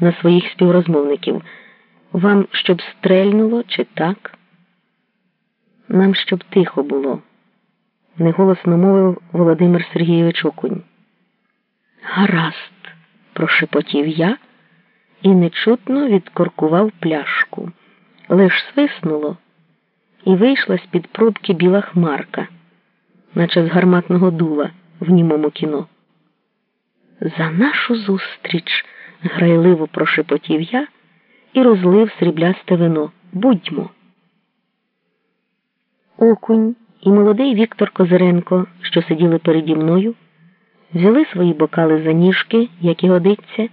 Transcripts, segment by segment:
на своїх співрозмовників. Вам щоб стрельнуло чи так? Нам щоб тихо було, неголосно мовив Володимир Сергійович Окунь. Гаразд, прошепотів я і нечутно відкоркував пляшку. Лиш свиснуло, і вийшла з-під пробки біла хмарка, наче з гарматного дула в німому кіно. За нашу зустріч, грайливо прошепотів я і розлив сріблясте вино. Будьмо. Окунь і молодий Віктор Козиренко, що сиділи переді мною, взяли свої бокали за ніжки, як і годиться,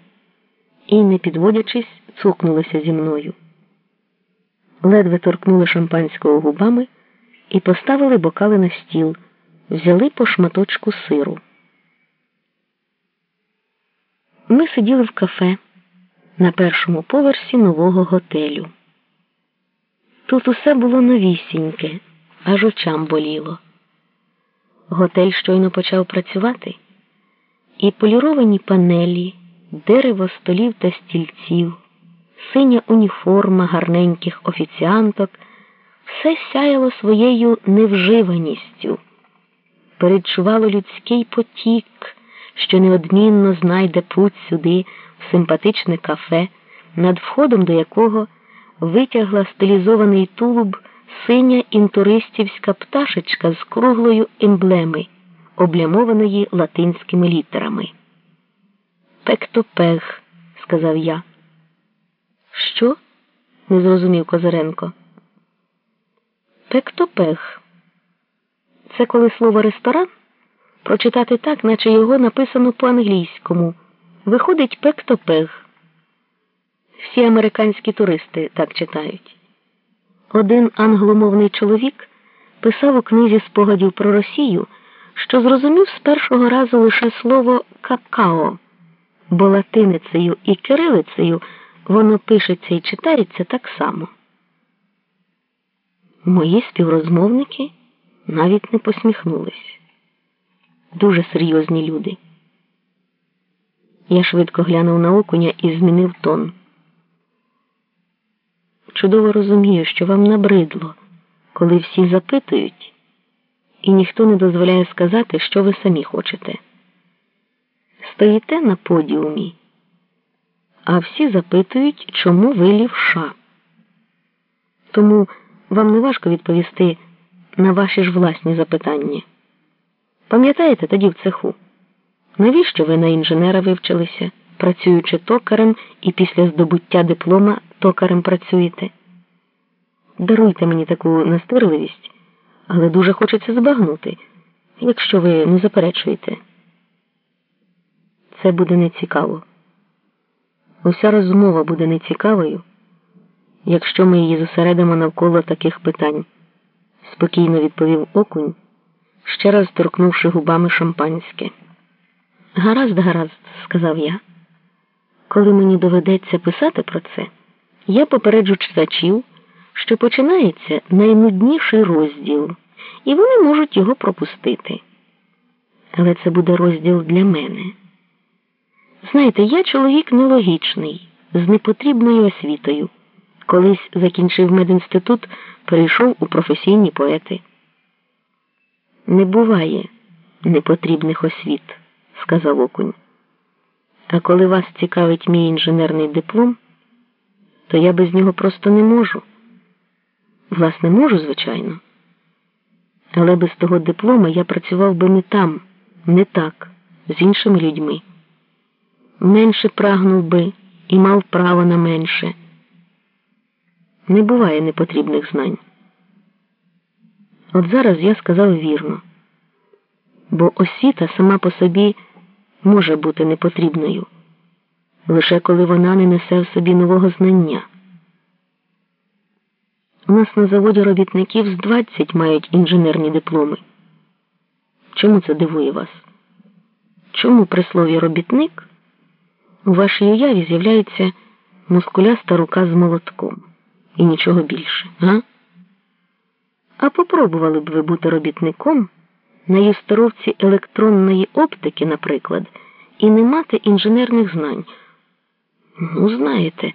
і, не підводячись, цукнулися зі мною. Ледве торкнули шампанського губами і поставили бокали на стіл, взяли по шматочку сиру. Ми сиділи в кафе на першому поверсі нового готелю. Тут усе було новісіньке, аж очам боліло. Готель щойно почав працювати, і поліровані панелі, дерево столів та стільців, синя уніформа гарненьких офіціанток, все сяяло своєю невживаністю, передчувало людський потік що неодмінно знайде путь сюди, в симпатичне кафе, над входом до якого витягла стилізований тулуб синя інтуристівська пташечка з круглою емблеми, облямованої латинськими літерами. Пектопег, сказав я. Що? не зрозумів Козиренко. Пектопег. Це коли слово ресторан? Прочитати так, наче його написано по-англійському. Виходить пектопег. Всі американські туристи так читають. Один англомовний чоловік писав у книзі спогадів про Росію, що зрозумів з першого разу лише слово какао, бо латиницею і кирилицею воно пишеться і читається так само. Мої співрозмовники навіть не посміхнулись дуже серйозні люди. Я швидко глянув на окуня і змінив тон. Чудово розумію, що вам набридло, коли всі запитують, і ніхто не дозволяє сказати, що ви самі хочете. Стоїте на подіумі, а всі запитують, чому ви лівша. Тому вам не важко відповісти на ваші ж власні запитання. Пам'ятаєте тоді в цеху? Навіщо ви на інженера вивчилися, працюючи токарем і після здобуття диплома токарем працюєте? Даруйте мені таку настирливість, але дуже хочеться збагнути, якщо ви не заперечуєте. Це буде нецікаво. Уся розмова буде нецікавою, якщо ми її зосередимо навколо таких питань, спокійно відповів окунь ще раз торкнувши губами шампанське. Гаразд, гаразд, сказав я. Коли мені доведеться писати про це, я попереджу читачів, що починається найнудніший розділ, і вони можуть його пропустити. Але це буде розділ для мене. Знаєте, я чоловік нелогічний, з непотрібною освітою. Колись закінчив медінститут, перейшов у професійні поети. Не буває непотрібних освіт, сказав окунь. А коли вас цікавить мій інженерний диплом, то я без нього просто не можу. Власне, можу, звичайно. Але без того диплома я працював би не там, не так, з іншими людьми. Менше прагнув би і мав право на менше. Не буває непотрібних знань. От зараз я сказав вірно, бо освіта сама по собі може бути непотрібною, лише коли вона не несе в собі нового знання. У нас на заводі робітників з 20 мають інженерні дипломи. Чому це дивує вас? Чому при слові робітник у вашій уяві з'являється мускуляста рука з молотком і нічого більше, га? А попробували б ви бути робітником на юсторовці електронної оптики, наприклад, і не мати інженерних знань. Ну, знаєте.